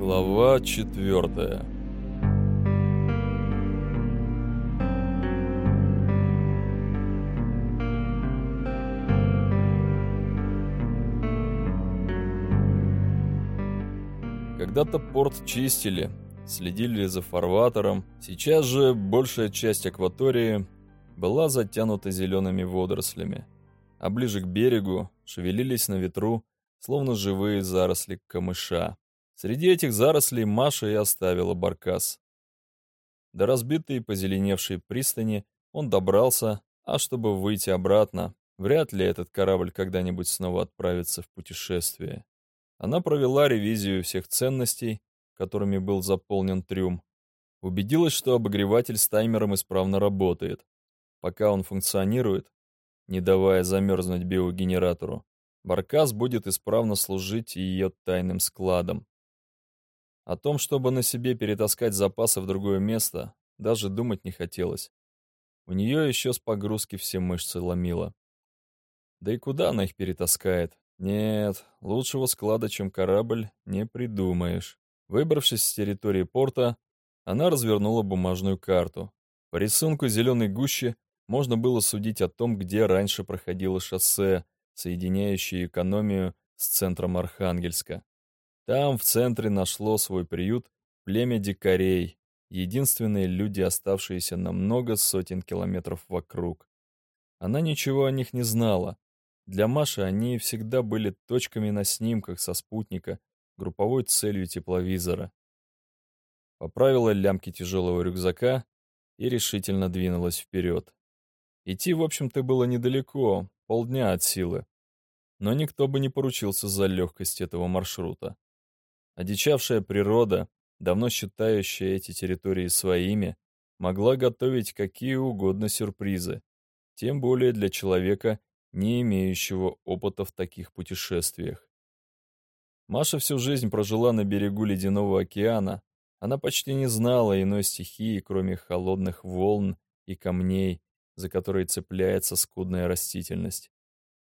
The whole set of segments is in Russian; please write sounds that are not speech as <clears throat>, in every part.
Глава четвертая Когда-то порт чистили, следили за фарватером. Сейчас же большая часть акватории была затянута зелеными водорослями, а ближе к берегу шевелились на ветру, словно живые заросли камыша. Среди этих зарослей Маша и оставила баркас. До разбитой и позеленевшей пристани он добрался, а чтобы выйти обратно, вряд ли этот корабль когда-нибудь снова отправится в путешествие. Она провела ревизию всех ценностей, которыми был заполнен трюм. Убедилась, что обогреватель с таймером исправно работает. Пока он функционирует, не давая замерзнуть биогенератору, Баркас будет исправно служить ее тайным складом. О том, чтобы на себе перетаскать запасы в другое место, даже думать не хотелось. У нее еще с погрузки все мышцы ломило. Да и куда она их перетаскает? Нет, лучшего склада, чем корабль, не придумаешь. Выбравшись с территории порта, она развернула бумажную карту. По рисунку зеленой гущи можно было судить о том, где раньше проходило шоссе, соединяющее экономию с центром Архангельска. Там, в центре, нашло свой приют племя дикарей, единственные люди, оставшиеся на много сотен километров вокруг. Она ничего о них не знала. Для Маши они всегда были точками на снимках со спутника, групповой целью тепловизора. Поправила лямки тяжелого рюкзака и решительно двинулась вперед. Идти, в общем-то, было недалеко, полдня от силы. Но никто бы не поручился за легкость этого маршрута. Одичавшая природа, давно считающая эти территории своими, могла готовить какие угодно сюрпризы, тем более для человека, не имеющего опыта в таких путешествиях. Маша всю жизнь прожила на берегу ледяного океана, она почти не знала иной стихии, кроме холодных волн и камней, за которые цепляется скудная растительность.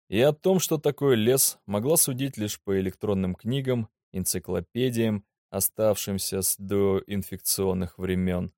И о том, что такое лес, могла судить лишь по электронным книгам энциклопедиям, оставшимся с доинфекционных времен.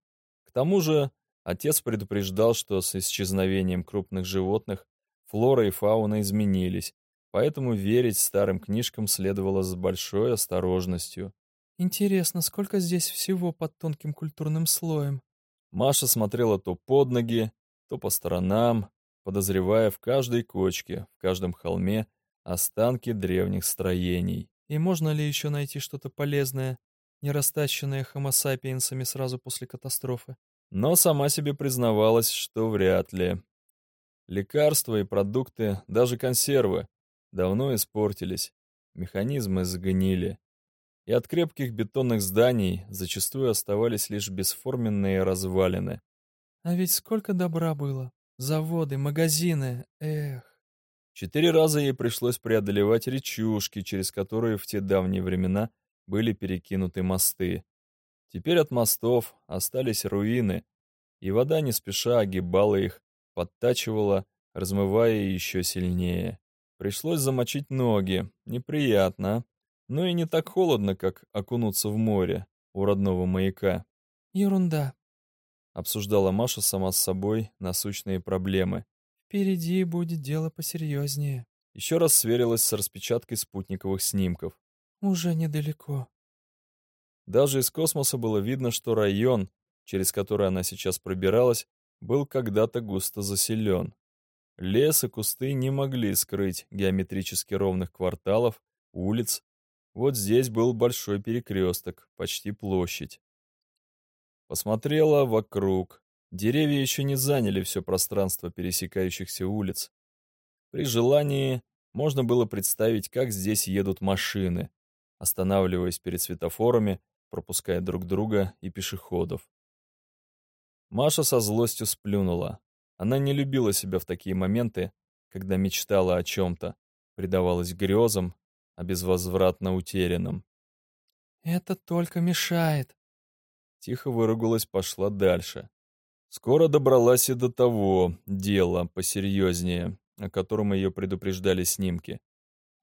К тому же отец предупреждал, что с исчезновением крупных животных флора и фауна изменились, поэтому верить старым книжкам следовало с большой осторожностью. «Интересно, сколько здесь всего под тонким культурным слоем?» Маша смотрела то под ноги, то по сторонам, подозревая в каждой кочке, в каждом холме останки древних строений. И можно ли еще найти что-то полезное, не растащенное хомо-сапиенсами сразу после катастрофы? Но сама себе признавалась, что вряд ли. Лекарства и продукты, даже консервы, давно испортились, механизмы загнили. И от крепких бетонных зданий зачастую оставались лишь бесформенные развалины. А ведь сколько добра было. Заводы, магазины, эх. Четыре раза ей пришлось преодолевать речушки, через которые в те давние времена были перекинуты мосты. Теперь от мостов остались руины, и вода не спеша огибала их, подтачивала, размывая еще сильнее. Пришлось замочить ноги, неприятно, но и не так холодно, как окунуться в море у родного маяка. «Ерунда», — обсуждала Маша сама с собой насущные проблемы. Впереди будет дело посерьезнее. Еще раз сверилась с распечаткой спутниковых снимков. Уже недалеко. Даже из космоса было видно, что район, через который она сейчас пробиралась, был когда-то густо заселен. Лес и кусты не могли скрыть геометрически ровных кварталов, улиц. Вот здесь был большой перекресток, почти площадь. Посмотрела вокруг, Деревья еще не заняли все пространство пересекающихся улиц. При желании можно было представить, как здесь едут машины, останавливаясь перед светофорами, пропуская друг друга и пешеходов. Маша со злостью сплюнула. Она не любила себя в такие моменты, когда мечтала о чем-то, предавалась грезам, о безвозвратно утерянном. «Это только мешает», Тихо выругалась, пошла дальше. Скоро добралась и до того дела посерьезнее, о котором ее предупреждали снимки.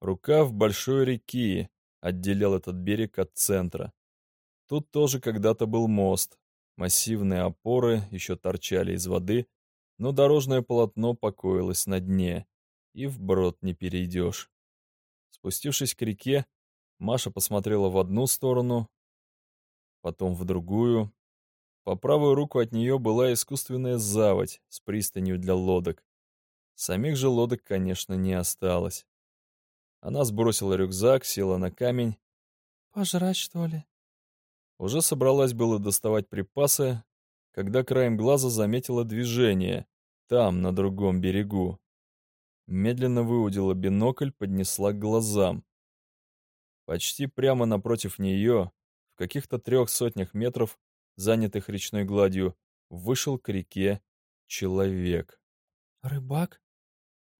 Рукав большой реки отделял этот берег от центра. Тут тоже когда-то был мост. Массивные опоры еще торчали из воды, но дорожное полотно покоилось на дне, и вброд не перейдешь. Спустившись к реке, Маша посмотрела в одну сторону, потом в другую. По правую руку от нее была искусственная заводь с пристанью для лодок. Самих же лодок, конечно, не осталось. Она сбросила рюкзак, села на камень. «Пожрать, что ли?» Уже собралась было доставать припасы, когда краем глаза заметила движение, там, на другом берегу. Медленно выудила бинокль, поднесла к глазам. Почти прямо напротив нее, в каких-то трех сотнях метров, занятых речной гладью, вышел к реке человек. «Рыбак?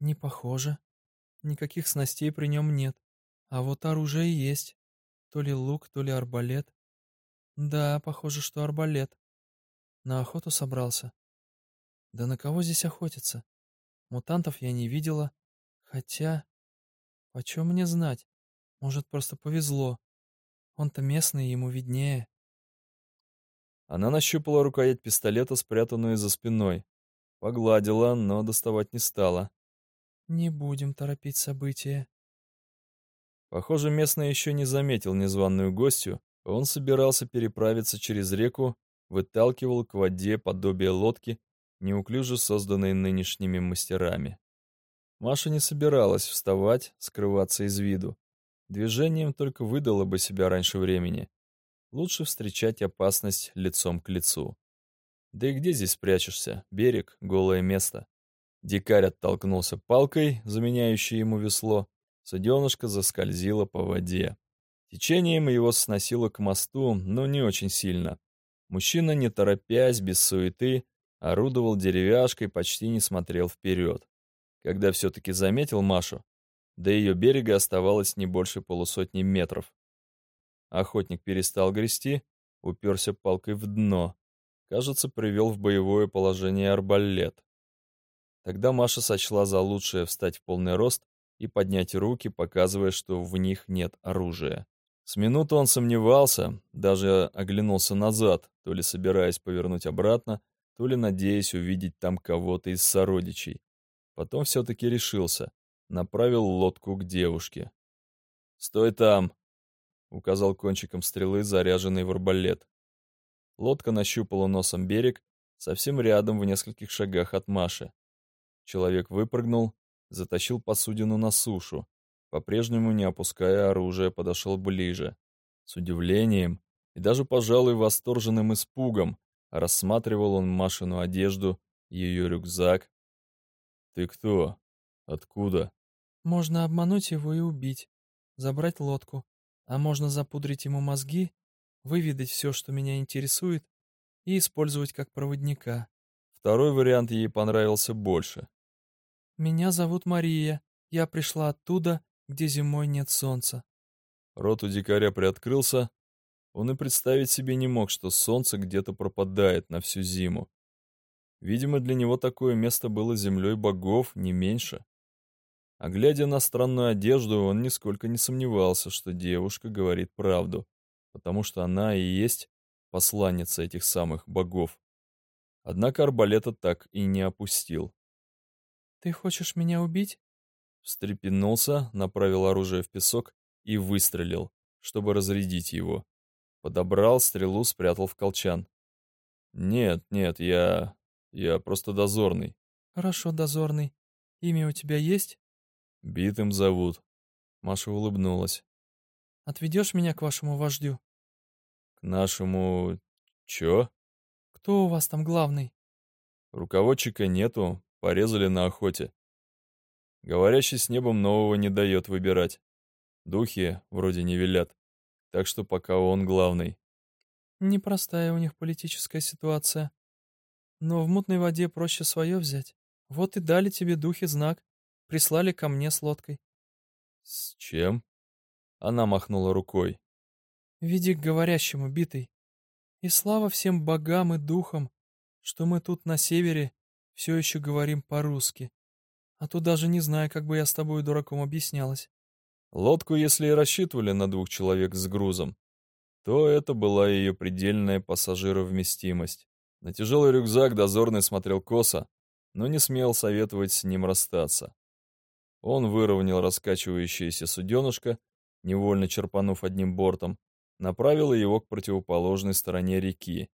Не похоже. Никаких снастей при нем нет. А вот оружие есть. То ли лук, то ли арбалет. Да, похоже, что арбалет. На охоту собрался. Да на кого здесь охотиться? Мутантов я не видела. Хотя... Почем мне знать? Может, просто повезло. Он-то местный, ему виднее. Она нащупала рукоять пистолета, спрятанную за спиной. Погладила, но доставать не стала. Не будем торопить события. Похоже, местный еще не заметил незваную гостью. Он собирался переправиться через реку, выталкивал к воде подобие лодки, неуклюже созданной нынешними мастерами. Маша не собиралась вставать, скрываться из виду. Движением только выдала бы себя раньше времени. Лучше встречать опасность лицом к лицу. Да и где здесь спрячешься? Берег, голое место. Дикарь оттолкнулся палкой, заменяющей ему весло. Суденышко заскользило по воде. Течением его сносило к мосту, но не очень сильно. Мужчина, не торопясь, без суеты, орудовал деревяшкой, почти не смотрел вперед. Когда все-таки заметил Машу, до ее берега оставалось не больше полусотни метров. Охотник перестал грести, уперся палкой в дно. Кажется, привел в боевое положение арбалет. Тогда Маша сочла за лучшее встать в полный рост и поднять руки, показывая, что в них нет оружия. С минуты он сомневался, даже оглянулся назад, то ли собираясь повернуть обратно, то ли надеясь увидеть там кого-то из сородичей. Потом все-таки решился, направил лодку к девушке. «Стой там!» — указал кончиком стрелы, заряженный в арбалет. Лодка нащупала носом берег, совсем рядом, в нескольких шагах от Маши. Человек выпрыгнул, затащил посудину на сушу. По-прежнему, не опуская оружие, подошел ближе. С удивлением и даже, пожалуй, восторженным испугом рассматривал он Машину одежду, ее рюкзак. «Ты кто? Откуда?» «Можно обмануть его и убить, забрать лодку, а можно запудрить ему мозги, выведать все, что меня интересует, и использовать как проводника». Второй вариант ей понравился больше. «Меня зовут Мария. Я пришла оттуда, где зимой нет солнца». Рот у дикаря приоткрылся. Он и представить себе не мог, что солнце где-то пропадает на всю зиму. Видимо, для него такое место было землей богов, не меньше. А глядя на странную одежду, он нисколько не сомневался, что девушка говорит правду, потому что она и есть посланница этих самых богов. Однако арбалета так и не опустил. «Ты хочешь меня убить?» Встрепенулся, направил оружие в песок и выстрелил, чтобы разрядить его. Подобрал стрелу, спрятал в колчан. «Нет, нет, я... я просто дозорный». «Хорошо, дозорный. Имя у тебя есть?» «Битым зовут». Маша улыбнулась. «Отведешь меня к вашему вождю?» «К нашему... чё?» «Кто у вас там главный?» «Руководчика нету, Порезали на охоте. Говорящий с небом нового не дает выбирать. Духи вроде не велят. Так что пока он главный. Непростая у них политическая ситуация. Но в мутной воде проще свое взять. Вот и дали тебе духи знак. Прислали ко мне с лодкой. С чем? Она махнула рукой. Веди к говорящему, битый. И слава всем богам и духам, что мы тут на севере все еще говорим по-русски. А то даже не знаю, как бы я с тобой, дураком, объяснялась. Лодку, если и рассчитывали на двух человек с грузом, то это была ее предельная пассажировместимость. На тяжелый рюкзак дозорный смотрел косо, но не смел советовать с ним расстаться. Он выровнял раскачивающееся суденышко, невольно черпанув одним бортом, направил его к противоположной стороне реки.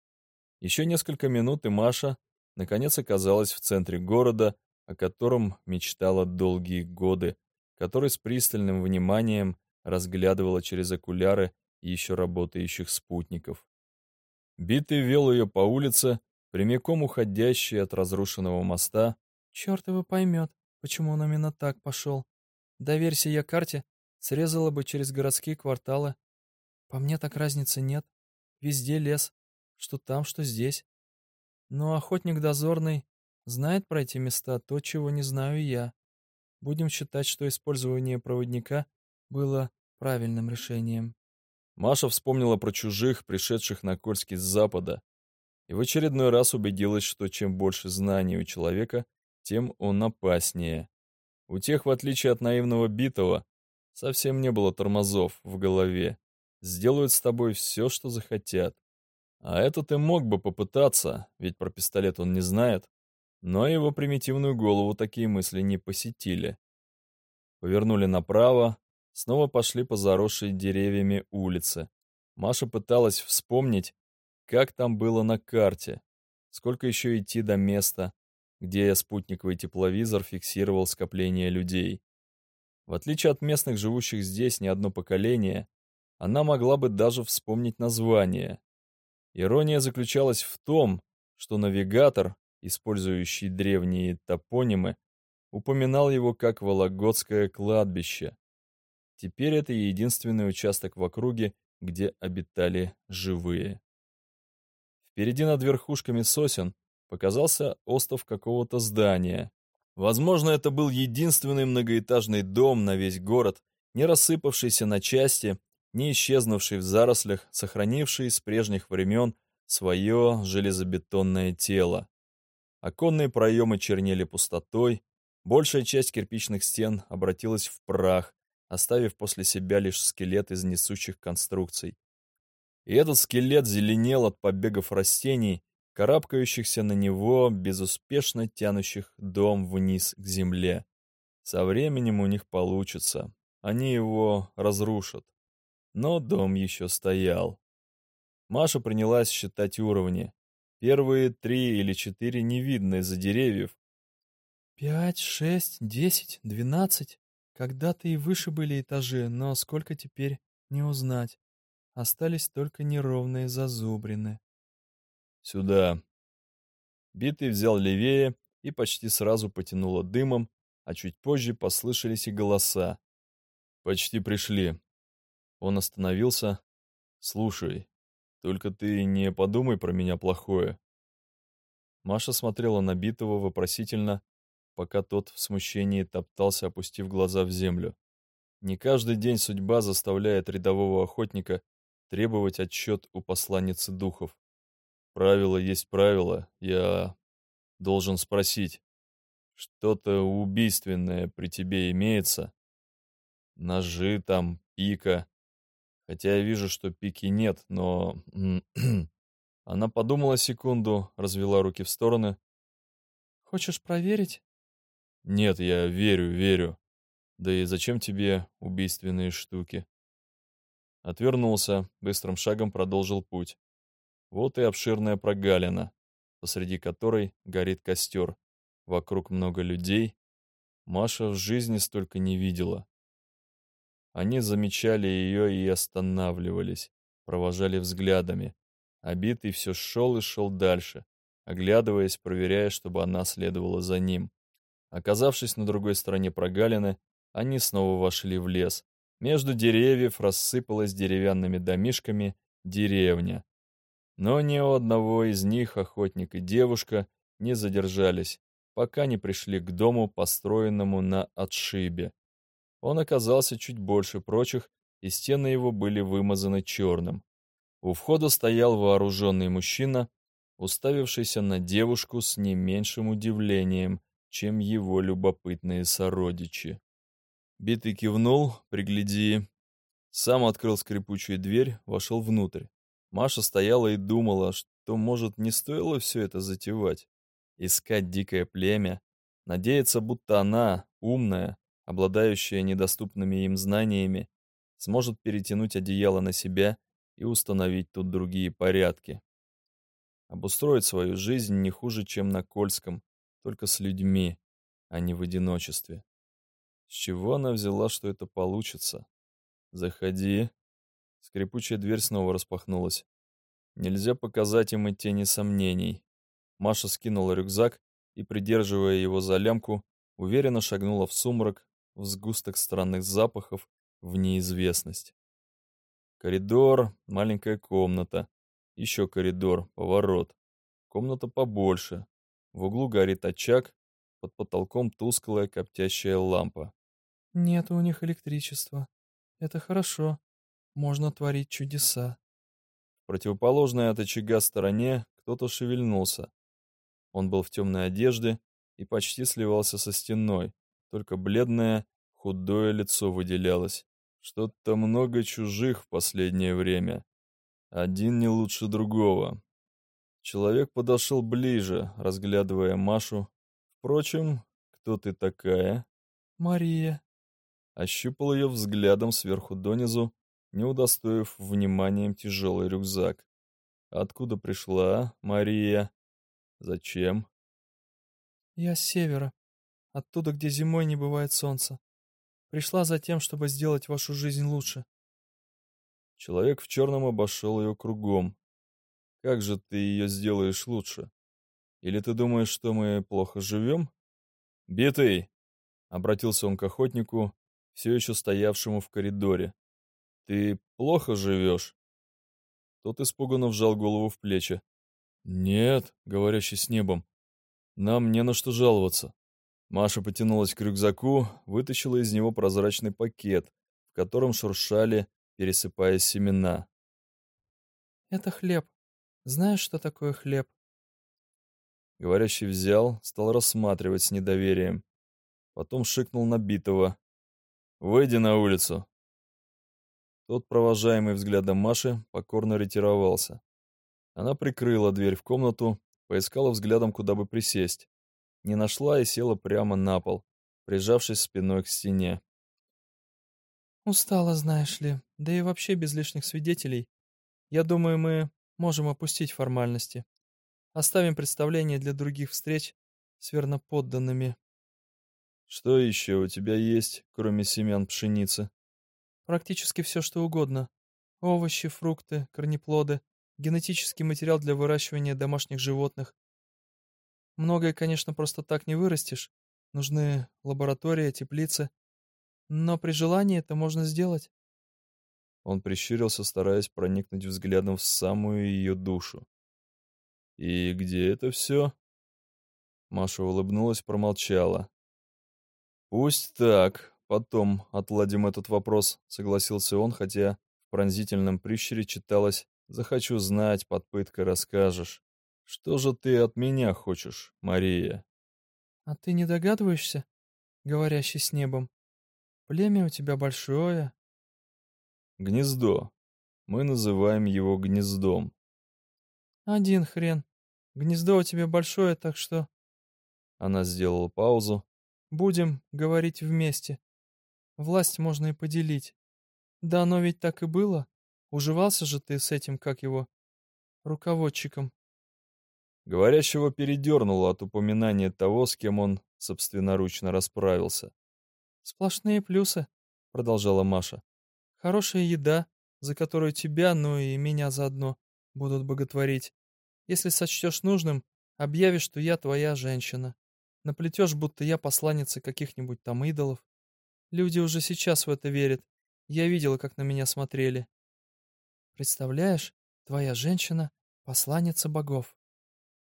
Еще несколько минут, и Маша, наконец, оказалась в центре города, о котором мечтала долгие годы, который с пристальным вниманием разглядывала через окуляры еще работающих спутников. Битый вел ее по улице, прямиком уходящей от разрушенного моста. «Черт его поймет, почему он именно так пошел. Доверься я карте, срезала бы через городские кварталы. По мне так разницы нет. Везде лес, что там, что здесь. Но охотник дозорный знает про эти места то, чего не знаю я. Будем считать, что использование проводника было правильным решением. Маша вспомнила про чужих, пришедших на Кольский с запада, и в очередной раз убедилась, что чем больше знаний у человека, тем он опаснее. У тех, в отличие от наивного битого, совсем не было тормозов в голове. Сделают с тобой все, что захотят. А этот и мог бы попытаться, ведь про пистолет он не знает, но его примитивную голову такие мысли не посетили. Повернули направо, снова пошли по заросшей деревьями улице. Маша пыталась вспомнить, как там было на карте, сколько еще идти до места, где спутниковый тепловизор фиксировал скопление людей. В отличие от местных, живущих здесь не одно поколение, она могла бы даже вспомнить название. Ирония заключалась в том, что навигатор, использующий древние топонимы, упоминал его как Вологодское кладбище. Теперь это единственный участок в округе, где обитали живые. Впереди над верхушками сосен показался остов какого-то здания. Возможно, это был единственный многоэтажный дом на весь город, не рассыпавшийся на части, не исчезнувший в зарослях, сохранивший с прежних времен свое железобетонное тело. Оконные проемы чернели пустотой, большая часть кирпичных стен обратилась в прах, оставив после себя лишь скелет из несущих конструкций. И этот скелет зеленел от побегов растений, карабкающихся на него, безуспешно тянущих дом вниз к земле. Со временем у них получится. Они его разрушат. Но дом еще стоял. Маша принялась считать уровни. Первые три или четыре не видно из-за деревьев. «Пять, шесть, десять, двенадцать. Когда-то и выше были этажи, но сколько теперь не узнать. Остались только неровные зазубрины. Сюда. Битый взял левее и почти сразу потянуло дымом, а чуть позже послышались и голоса. Почти пришли. Он остановился. Слушай, только ты не подумай про меня плохое. Маша смотрела на Битого вопросительно, пока тот в смущении топтался, опустив глаза в землю. Не каждый день судьба заставляет рядового охотника требовать отчет у посланницы духов. Правило есть правило. Я должен спросить, что-то убийственное при тебе имеется? Ножи там, пика. Хотя я вижу, что пики нет, но... <clears throat> Она подумала секунду, развела руки в стороны. «Хочешь проверить?» Нет, я верю, верю. Да и зачем тебе убийственные штуки? Отвернулся, быстрым шагом продолжил путь. Вот и обширная прогалина, посреди которой горит костер. Вокруг много людей. Маша в жизни столько не видела. Они замечали ее и останавливались, провожали взглядами. Обитый все шел и шел дальше, оглядываясь, проверяя, чтобы она следовала за ним. Оказавшись на другой стороне прогалины, они снова вошли в лес. Между деревьев рассыпалась деревянными домишками деревня. Но ни у одного из них охотник и девушка не задержались, пока не пришли к дому, построенному на отшибе. Он оказался чуть больше прочих, и стены его были вымазаны черным. У входа стоял вооруженный мужчина, уставившийся на девушку с не меньшим удивлением, чем его любопытные сородичи. Битый кивнул, пригляди. Сам открыл скрипучую дверь, вошел внутрь. Маша стояла и думала, что, может, не стоило все это затевать. Искать дикое племя, надеяться, будто она, умная, обладающая недоступными им знаниями, сможет перетянуть одеяло на себя и установить тут другие порядки. Обустроить свою жизнь не хуже, чем на Кольском, только с людьми, а не в одиночестве. С чего она взяла, что это получится? «Заходи». Скрипучая дверь снова распахнулась. Нельзя показать им и тени сомнений. Маша скинула рюкзак и, придерживая его за лямку, уверенно шагнула в сумрак, в сгусток странных запахов, в неизвестность. Коридор, маленькая комната, еще коридор, поворот. Комната побольше. В углу горит очаг, под потолком тусклая коптящая лампа. «Нет у них электричества. Это хорошо. Можно творить чудеса». В противоположной от очага стороне кто-то шевельнулся. Он был в темной одежде и почти сливался со стеной, только бледное, худое лицо выделялось. Что-то много чужих в последнее время. Один не лучше другого. Человек подошел ближе, разглядывая Машу. Впрочем, кто ты такая? Мария. Ощупал ее взглядом сверху донизу, не удостоив вниманием тяжелый рюкзак. Откуда пришла Мария? Зачем? Я с севера, оттуда, где зимой не бывает солнца. Пришла за тем, чтобы сделать вашу жизнь лучше. Человек в черном обошел ее кругом. Как же ты ее сделаешь лучше? Или ты думаешь, что мы плохо живем? Битый! Обратился он к охотнику, все еще стоявшему в коридоре. Ты плохо живешь? Тот испуганно вжал голову в плечи. «Нет», — говорящий с небом, — «нам не на что жаловаться». Маша потянулась к рюкзаку, вытащила из него прозрачный пакет, в котором шуршали пересыпая семена. «Это хлеб. Знаешь, что такое хлеб?» Говорящий взял, стал рассматривать с недоверием. Потом шикнул на битого. «Выйди на улицу!» Тот, провожаемый взглядом Маши, покорно ретировался. Она прикрыла дверь в комнату, поискала взглядом, куда бы присесть. Не нашла и села прямо на пол, прижавшись спиной к стене. Устала, знаешь ли, да и вообще без лишних свидетелей. Я думаю, мы можем опустить формальности. Оставим представление для других встреч с верноподданными. Что еще у тебя есть, кроме семян пшеницы? Практически все, что угодно. Овощи, фрукты, корнеплоды, генетический материал для выращивания домашних животных. Многое, конечно, просто так не вырастешь. Нужны лаборатория, теплицы. Но при желании это можно сделать. Он прищурился, стараясь проникнуть взглядом в самую ее душу. «И где это все?» Маша улыбнулась, промолчала. «Пусть так, потом отладим этот вопрос», — согласился он, хотя в пронзительном прищуре читалось «Захочу знать, под пыткой расскажешь. Что же ты от меня хочешь, Мария?» «А ты не догадываешься, говорящий с небом?» Племя у тебя большое. Гнездо. Мы называем его гнездом. Один хрен. Гнездо у тебя большое, так что... Она сделала паузу. Будем говорить вместе. Власть можно и поделить. Да оно ведь так и было. Уживался же ты с этим, как его, руководчиком. Говорящего передернуло от упоминания того, с кем он собственноручно расправился. «Сплошные плюсы», — продолжала Маша. «Хорошая еда, за которую тебя, ну и меня заодно, будут боготворить. Если сочтешь нужным, объявишь, что я твоя женщина. Наплетешь, будто я посланница каких-нибудь там идолов. Люди уже сейчас в это верят. Я видела, как на меня смотрели. Представляешь, твоя женщина — посланница богов.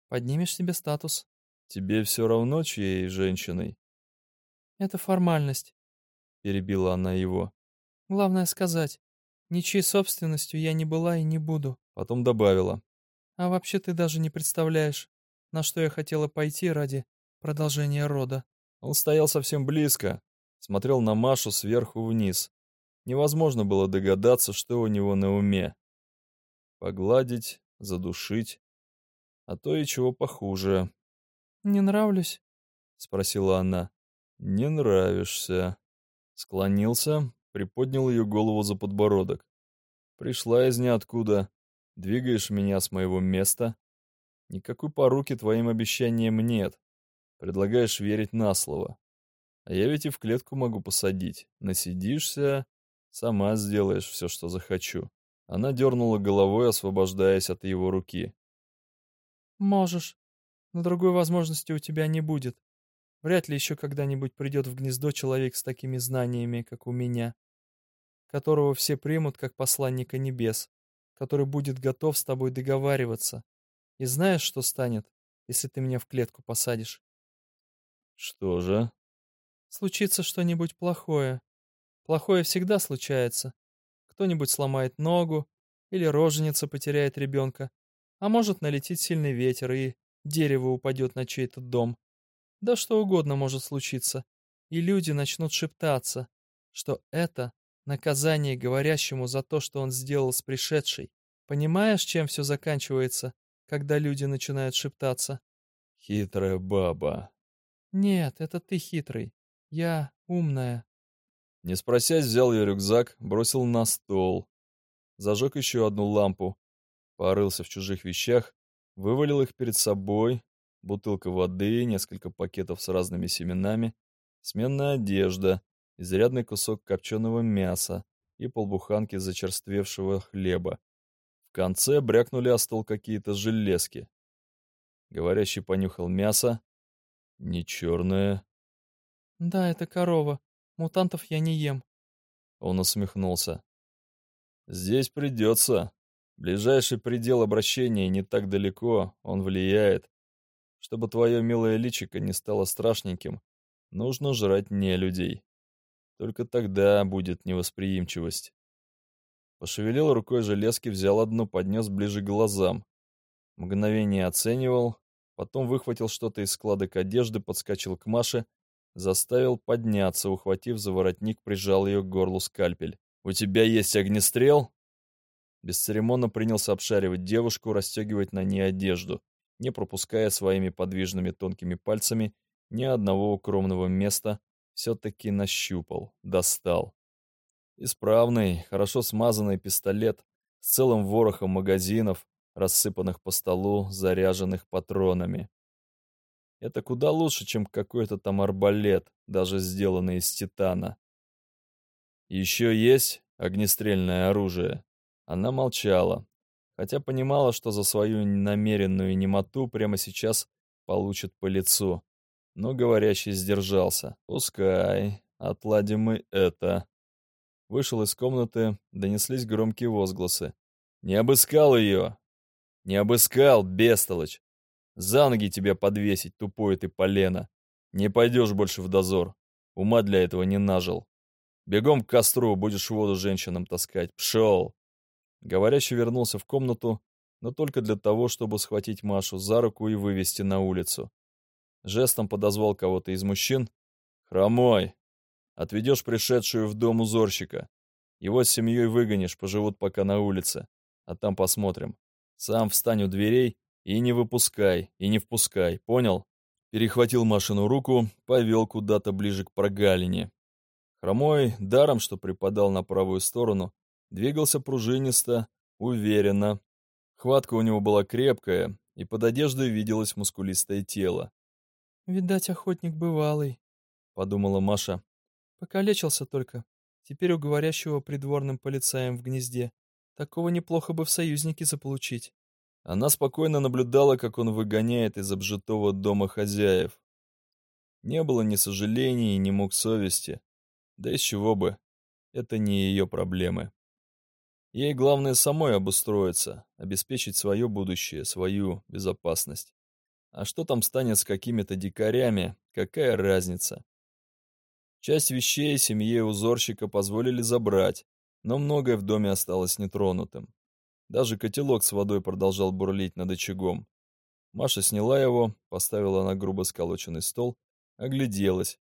Поднимешь себе статус. Тебе все равно, чьей женщиной? «Это формальность», — перебила она его. «Главное сказать, ничьей собственностью я не была и не буду». Потом добавила. «А вообще ты даже не представляешь, на что я хотела пойти ради продолжения рода». Он стоял совсем близко, смотрел на Машу сверху вниз. невозможно было догадаться, что у него на уме. Погладить, задушить, а то и чего похуже. «Не нравлюсь?» — спросила она. «Не нравишься». Склонился, приподнял ее голову за подбородок. «Пришла из ниоткуда. Двигаешь меня с моего места. Никакой поруки твоим обещаниям нет. Предлагаешь верить на слово. А я ведь и в клетку могу посадить. Насидишься, сама сделаешь все, что захочу». Она дернула головой, освобождаясь от его руки. «Можешь, но другой возможности у тебя не будет. Вряд ли еще когда-нибудь придет в гнездо человек с такими знаниями, как у меня, которого все примут как посланника небес, который будет готов с тобой договариваться. И знаешь, что станет, если ты меня в клетку посадишь? Что же? Случится что-нибудь плохое. Плохое всегда случается. Кто-нибудь сломает ногу, или роженица потеряет ребенка, а может налететь сильный ветер, и дерево упадет на чей-то дом. Да что угодно может случиться, и люди начнут шептаться, что это наказание говорящему за то, что он сделал с пришедшей. Понимаешь, чем все заканчивается, когда люди начинают шептаться? Хитрая баба. Нет, это ты хитрый. Я умная. Не спросясь, взял ее рюкзак, бросил на стол. Зажег еще одну лампу. Порылся в чужих вещах, вывалил их перед собой, бутылка воды, несколько пакетов с разными семенами, сменная одежда, изрядный кусок копченого мяса и полбуханки зачерствевшего хлеба. В конце брякнули о стол какие-то железки. Говорящий понюхал мясо. Не черное. «Да, это корова. Мутантов я не ем». Он усмехнулся. «Здесь придется. Ближайший предел обращения не так далеко, он влияет. Чтобы твое милое личико не стало страшненьким, нужно жрать не людей. Только тогда будет невосприимчивость. Пошевелил рукой железки, взял одну, поднес ближе к глазам. Мгновение оценивал, потом выхватил что-то из складок одежды, подскочил к Маше, заставил подняться, ухватив за воротник, прижал ее к горлу скальпель. «У тебя есть огнестрел?» Бесцеремонно принялся обшаривать девушку, расстегивать на ней одежду не пропуская своими подвижными тонкими пальцами ни одного укромного места, все-таки нащупал, достал. Исправный, хорошо смазанный пистолет с целым ворохом магазинов, рассыпанных по столу, заряженных патронами. Это куда лучше, чем какой-то там арбалет, даже сделанный из титана. Еще есть огнестрельное оружие. Она молчала, хотя понимала, что за свою намеренную немоту прямо сейчас получит по лицу. Но говорящий сдержался. «Пускай, отладим мы это». Вышел из комнаты, донеслись громкие возгласы. «Не обыскал ее!» «Не обыскал, бестолочь! За ноги тебя подвесить, тупое ты полено! Не пойдешь больше в дозор, ума для этого не нажил. Бегом к костру, будешь воду женщинам таскать. Пшел!» Говорящий вернулся в комнату, но только для того, чтобы схватить Машу за руку и вывести на улицу. Жестом подозвал кого-то из мужчин. «Хромой! Отведешь пришедшую в дом узорщика. Его с семьей выгонишь, поживут пока на улице. А там посмотрим. Сам встань у дверей и не выпускай, и не впускай, понял?» Перехватил Машину руку, повел куда-то ближе к прогалине. Хромой, даром что припадал на правую сторону, Двигался пружинисто, уверенно. Хватка у него была крепкая, и под одеждой виделось мускулистое тело. «Видать, охотник бывалый», — подумала Маша. «Покалечился только. Теперь у говорящего придворным полицаем в гнезде. Такого неплохо бы в союзники заполучить». Она спокойно наблюдала, как он выгоняет из обжитого дома хозяев. Не было ни сожалений, ни мук совести. Да из чего бы. Это не ее проблемы. Ей главное самой обустроиться, обеспечить свое будущее, свою безопасность. А что там станет с какими-то дикарями, какая разница? Часть вещей семье узорщика позволили забрать, но многое в доме осталось нетронутым. Даже котелок с водой продолжал бурлить над очагом. Маша сняла его, поставила на грубо сколоченный стол, огляделась.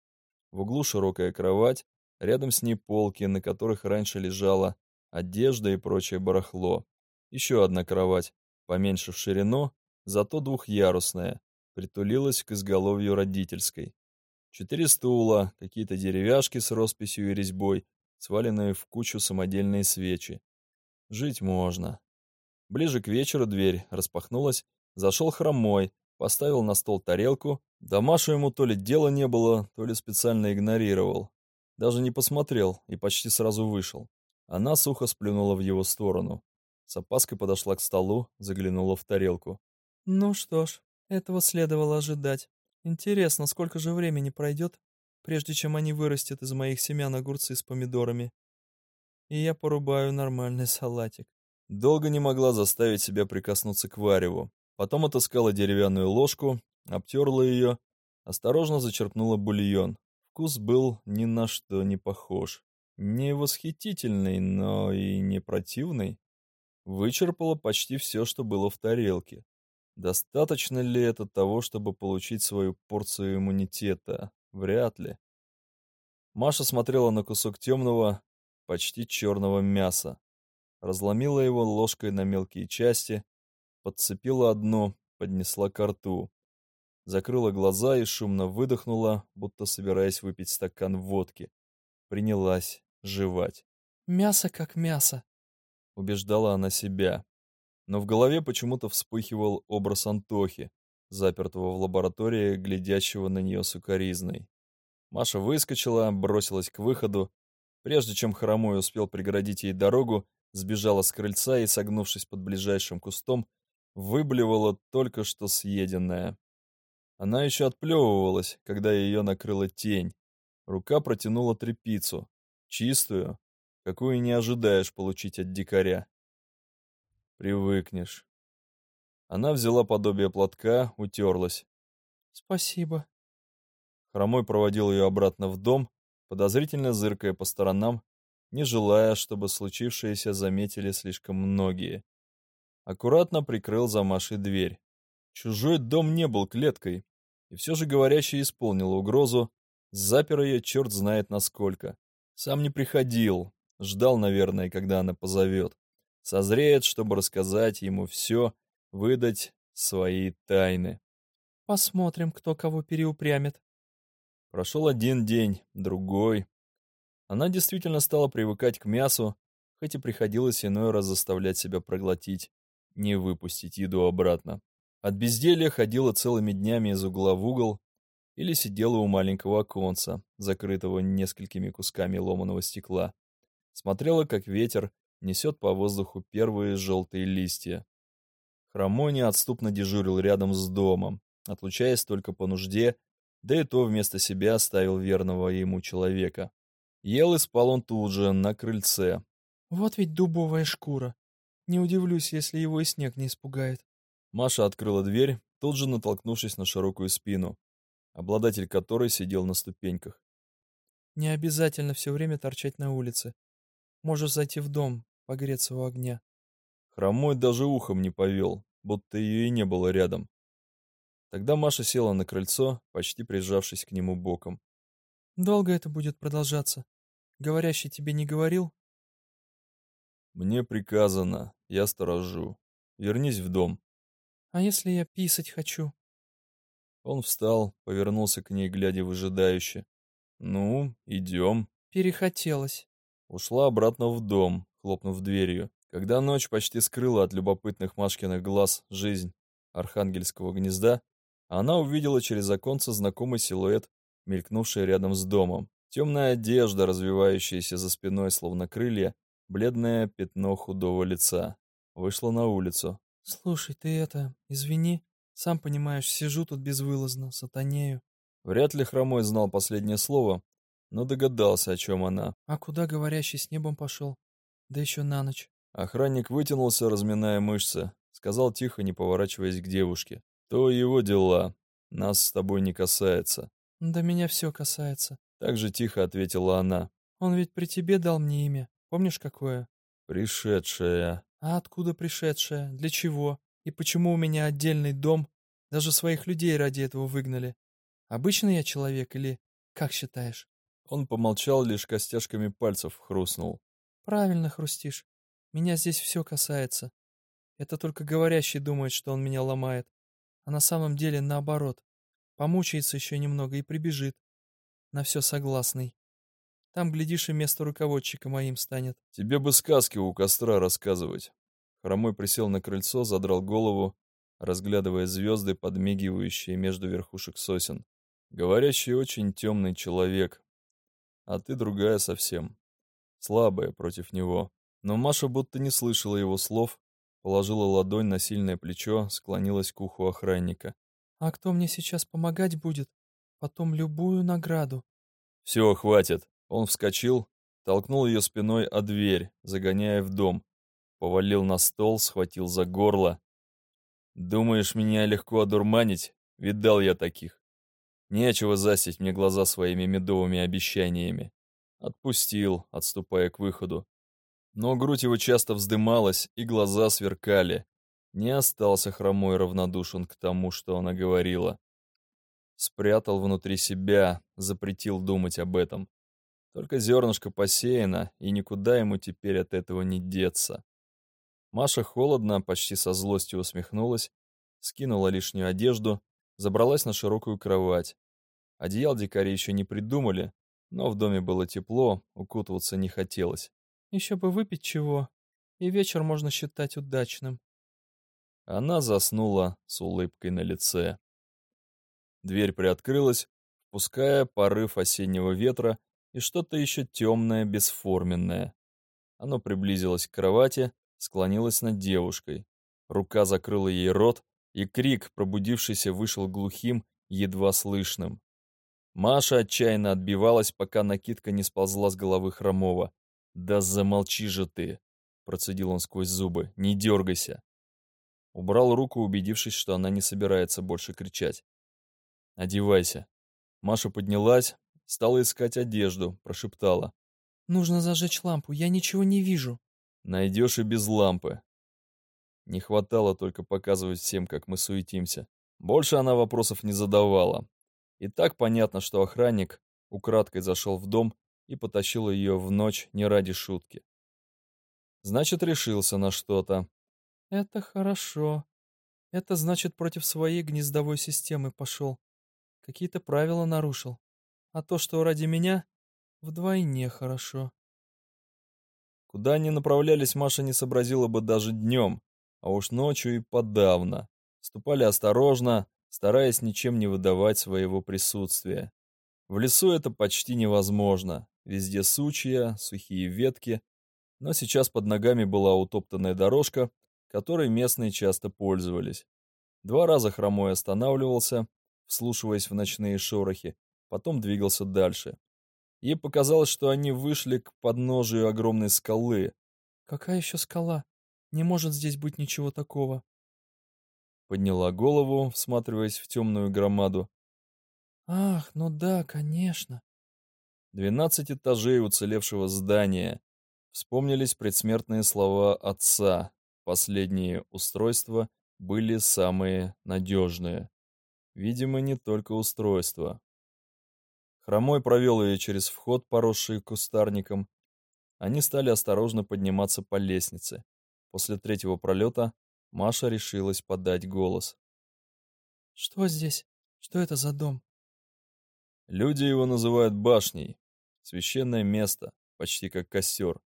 В углу широкая кровать, Рядом с ней полки, на которых раньше лежала одежда и прочее барахло. Еще одна кровать, поменьше в ширину, зато двухъярусная, притулилась к изголовью родительской. Четыре стула, какие-то деревяшки с росписью и резьбой, сваленные в кучу самодельные свечи. Жить можно. Ближе к вечеру дверь распахнулась, зашел хромой, поставил на стол тарелку, да Машу ему то ли дела не было, то ли специально игнорировал. Даже не посмотрел и почти сразу вышел. Она сухо сплюнула в его сторону. С опаской подошла к столу, заглянула в тарелку. «Ну что ж, этого следовало ожидать. Интересно, сколько же времени пройдет, прежде чем они вырастят из моих семян огурцы с помидорами. И я порубаю нормальный салатик». Долго не могла заставить себя прикоснуться к вареву. Потом отыскала деревянную ложку, обтерла ее, осторожно зачерпнула бульон. Вкус был ни на что не похож. Не восхитительный, но и не противный. Вычерпала почти все, что было в тарелке. Достаточно ли это того, чтобы получить свою порцию иммунитета? Вряд ли. Маша смотрела на кусок темного, почти черного мяса. Разломила его ложкой на мелкие части, подцепила одну, поднесла к рту. Закрыла глаза и шумно выдохнула, будто собираясь выпить стакан водки. Принялась жевать. «Мясо как мясо», — убеждала она себя. Но в голове почему-то вспыхивал образ Антохи, запертого в лаборатории, глядящего на нее сукоризной. Маша выскочила, бросилась к выходу. Прежде чем Хромой успел преградить ей дорогу, сбежала с крыльца и, согнувшись под ближайшим кустом, выблевала только что съеденное. Она еще отплевывалась, когда ее накрыла тень. Рука протянула трепицу, чистую, какую не ожидаешь получить от дикаря. Привыкнешь. Она взяла подобие платка, утерлась. «Спасибо». Хромой проводил ее обратно в дом, подозрительно зыркая по сторонам, не желая, чтобы случившееся заметили слишком многие. Аккуратно прикрыл за Машей дверь. Чужой дом не был клеткой, и все же говорящий исполнил угрозу, запер ее черт знает насколько. Сам не приходил, ждал, наверное, когда она позовет. Созреет, чтобы рассказать ему все, выдать свои тайны. Посмотрим, кто кого переупрямит. Прошел один день, другой. Она действительно стала привыкать к мясу, хоть и приходилось иной раз заставлять себя проглотить не выпустить еду обратно. От безделья ходила целыми днями из угла в угол или сидела у маленького оконца, закрытого несколькими кусками ломаного стекла. Смотрела, как ветер несет по воздуху первые желтые листья. Хромой неотступно дежурил рядом с домом, отлучаясь только по нужде, да и то вместо себя оставил верного ему человека. Ел и спал он тут же, на крыльце. «Вот ведь дубовая шкура!» Не удивлюсь, если его и снег не испугает. Маша открыла дверь, тут же натолкнувшись на широкую спину, обладатель которой сидел на ступеньках. Не обязательно все время торчать на улице. Можешь зайти в дом, погреться у огня. Хромой даже ухом не повел, будто ее и не было рядом. Тогда Маша села на крыльцо, почти прижавшись к нему боком. «Долго это будет продолжаться? Говорящий тебе не говорил?» «Мне приказано, я сторожу. Вернись в дом». «А если я писать хочу?» Он встал, повернулся к ней, глядя выжидающе. «Ну, идем». «Перехотелось». Ушла обратно в дом, хлопнув дверью. Когда ночь почти скрыла от любопытных Машкиных глаз жизнь архангельского гнезда, она увидела через оконце знакомый силуэт, мелькнувший рядом с домом. Темная одежда, развивающаяся за спиной, словно крылья, бледное пятно худого лица. Вышла на улицу. «Слушай, ты это, извини, сам понимаешь, сижу тут безвылазно, сатанею». Вряд ли Хромой знал последнее слово, но догадался, о чем она. «А куда говорящий с небом пошел? Да еще на ночь». Охранник вытянулся, разминая мышцы, сказал тихо, не поворачиваясь к девушке. «То его дела. Нас с тобой не касается». «Да меня все касается». Так же тихо ответила она. «Он ведь при тебе дал мне имя. Помнишь, какое?» «Пришедшая». «А откуда пришедшая? Для чего? И почему у меня отдельный дом? Даже своих людей ради этого выгнали. Обычный я человек или... Как считаешь?» Он помолчал, лишь костяшками пальцев хрустнул. Правильно хрустишь. Меня здесь все касается. Это только говорящий думает, что он меня ломает. А на самом деле наоборот. Помучается еще немного и прибежит. На все согласный. Там, глядишь, и место руководчика моим станет. Тебе бы сказки у костра рассказывать. Хромой присел на крыльцо, задрал голову, разглядывая звезды, подмигивающие между верхушек сосен. Говорящий очень темный человек, а ты другая совсем. Слабая против него. Но Маша будто не слышала его слов, положила ладонь на сильное плечо, склонилась к уху охранника. «А кто мне сейчас помогать будет? Потом любую награду». «Все, хватит». Он вскочил, толкнул ее спиной о дверь, загоняя в дом. Повалил на стол, схватил за горло. «Думаешь, меня легко одурманить? Видал я таких. Нечего засить мне глаза своими медовыми обещаниями. Отпустил, отступая к выходу. Но грудь его часто вздымалась, и глаза сверкали. Не остался хромой равнодушен к тому, что она говорила. Спрятал внутри себя, запретил думать об этом. Только зернышко посеяно, и никуда ему теперь от этого не деться. Маша холодно, почти со злостью усмехнулась, скинула лишнюю одежду, забралась на широкую кровать. Одеял дикари еще не придумали, но в доме было тепло, укутываться не хотелось. Еще бы выпить чего, и вечер можно считать удачным. Она заснула с улыбкой на лице. Дверь приоткрылась, впуская порыв осеннего ветра и что-то еще темное, бесформенное. Оно приблизилось к кровати, склонилось над девушкой. Рука закрыла ей рот, и крик, пробудившийся, вышел глухим, едва слышным. Маша отчаянно отбивалась, пока накидка не сползла с головы Хромова. «Да замолчи же ты!» — процедил он сквозь зубы. «Не дергайся!» Убрал руку, убедившись, что она не собирается больше кричать. «Одевайся». Маша поднялась, стала искать одежду, прошептала. «Нужно зажечь лампу, я ничего не вижу». «Найдешь и без лампы». Не хватало только показывать всем, как мы суетимся. Больше она вопросов не задавала. И так понятно, что охранник украдкой зашел в дом и потащил ее в ночь не ради шутки. Значит, решился на что-то. Это хорошо. Это значит, против своей гнездовой системы пошел. Какие-то правила нарушил. А то, что ради меня, вдвойне хорошо. Куда они направлялись, Маша не сообразила бы даже днем, а уж ночью и подавно. Ступали осторожно, стараясь ничем не выдавать своего присутствия. В лесу это почти невозможно. Везде сучья, сухие ветки, но сейчас под ногами была утоптанная дорожка, которой местные часто пользовались. Два раза хромой останавливался, вслушиваясь в ночные шорохи, потом двигался дальше. Ей показалось, что они вышли к подножию огромной скалы. «Какая еще скала? Не может здесь быть ничего такого», Подняла голову, всматриваясь в темную громаду. «Ах, ну да, конечно». Двенадцать этажей уцелевшего здания. Вспомнились предсмертные слова отца. Последние устройства были самые надежные. Видимо, не только устройства. Хромой провел ее через вход, поросший кустарником. Они стали осторожно подниматься по лестнице. После третьего пролета Маша решилась подать голос. «Что здесь? Что это за дом?» Люди его называют башней. Священное место, почти как костер.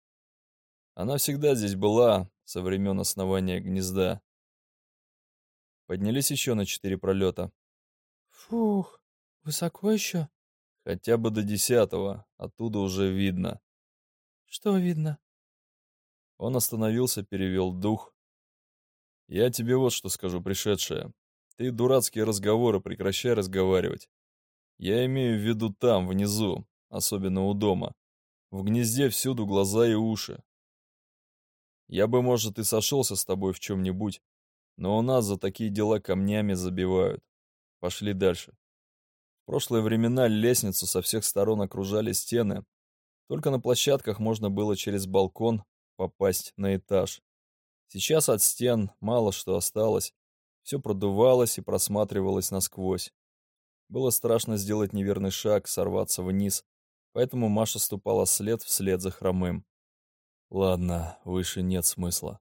Она всегда здесь была, со времен основания гнезда. Поднялись еще на четыре пролета. «Фух, высоко еще?» «Хотя бы до десятого, оттуда уже видно». «Что видно?» Он остановился, перевел дух, я тебе вот что скажу, пришедшая. Ты дурацкие разговоры прекращай разговаривать. Я имею в виду там, внизу, особенно у дома. В гнезде всюду глаза и уши. Я бы, может, и сошелся с тобой в чем-нибудь, но у нас за такие дела камнями забивают. Пошли дальше. В прошлые времена лестницу со всех сторон окружали стены. Только на площадках можно было через балкон попасть на этаж. Сейчас от стен мало что осталось. Все продувалось и просматривалось насквозь. Было страшно сделать неверный шаг, сорваться вниз. поэтому Маша ступала след вслед за хромым. Ладно, выше нет смысла.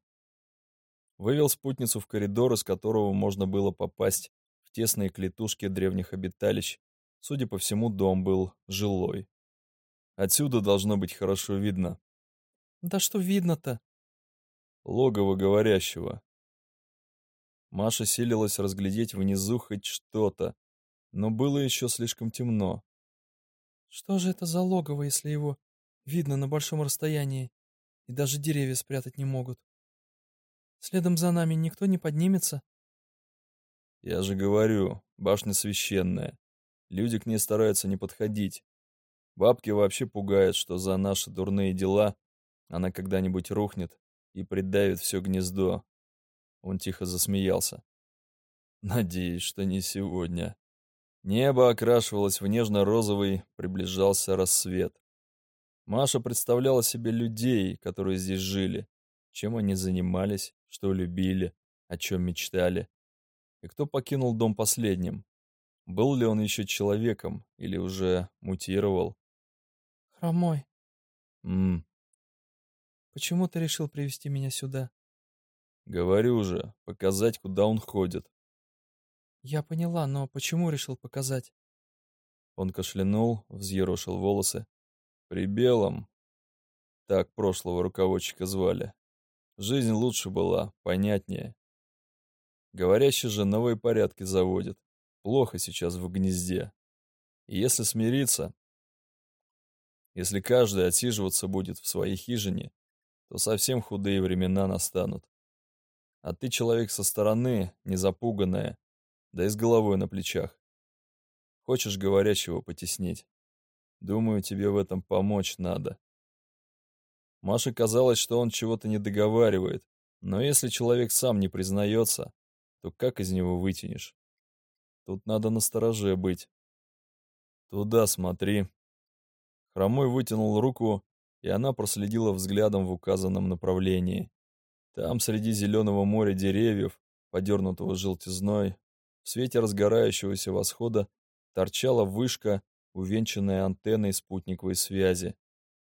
Вывел спутницу в коридор, из которого можно было попасть в тесные клетушки древних обиталищ. Судя по всему, дом был жилой. Отсюда должно быть хорошо видно. Да что видно-то? Логово говорящего. Маша силилась разглядеть внизу хоть что-то, но было еще слишком темно. Что же это за логово, если его видно на большом расстоянии, и даже деревья спрятать не могут? Следом за нами никто не поднимется? Я же говорю, башня священная. Люди к ней стараются не подходить. Бабки вообще пугают, что за наши дурные дела она когда-нибудь рухнет и придавит все гнездо. Он тихо засмеялся. Надеюсь, что не сегодня. Небо окрашивалось в нежно-розовый, приближался рассвет. Маша представляла себе людей, которые здесь жили, чем они занимались, что любили, о чем мечтали. И кто покинул дом последним? Был ли он еще человеком или уже мутировал? Хромой. Мм. Почему ты решил привести меня сюда? Говорю же, показать, куда он ходит. Я поняла, но почему решил показать? Он кашлянул, взъерошил волосы. При белом, так прошлого руководчика звали, жизнь лучше была, понятнее. Говорящий же новые порядки заводит. Плохо сейчас в гнезде. И если смириться, если каждый отсиживаться будет в своей хижине, то совсем худые времена настанут. А ты человек со стороны, не запуганная, да и с головой на плечах. Хочешь говорящего потеснить? Думаю, тебе в этом помочь надо. Маше казалось, что он чего-то не договаривает, но если человек сам не признается, то как из него вытянешь? Тут надо настороже быть. Туда смотри. Хромой вытянул руку, и она проследила взглядом в указанном направлении. Там, среди зеленого моря деревьев, подернутого желтизной, в свете разгорающегося восхода торчала вышка, увенчанная антенной спутниковой связи.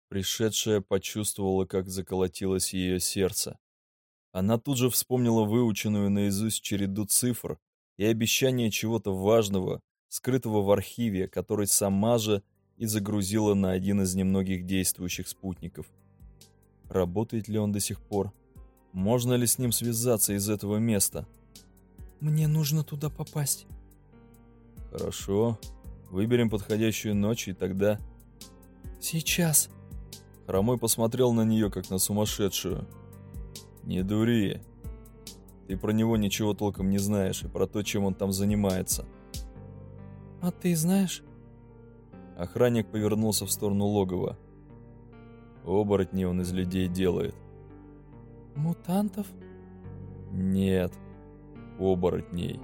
Пришедшая почувствовала, как заколотилось ее сердце. Она тут же вспомнила выученную наизусть череду цифр и обещание чего-то важного, скрытого в архиве, который сама же и загрузила на один из немногих действующих спутников. Работает ли он до сих пор? Можно ли с ним связаться из этого места? Мне нужно туда попасть. Хорошо. Выберем подходящую ночь, и тогда... Сейчас. Хромой посмотрел на нее, как на сумасшедшую. Не дури. Ты про него ничего толком не знаешь, и про то, чем он там занимается. А ты знаешь? Охранник повернулся в сторону логова. Оборотни он из людей делает. Мутантов? Нет оборотней.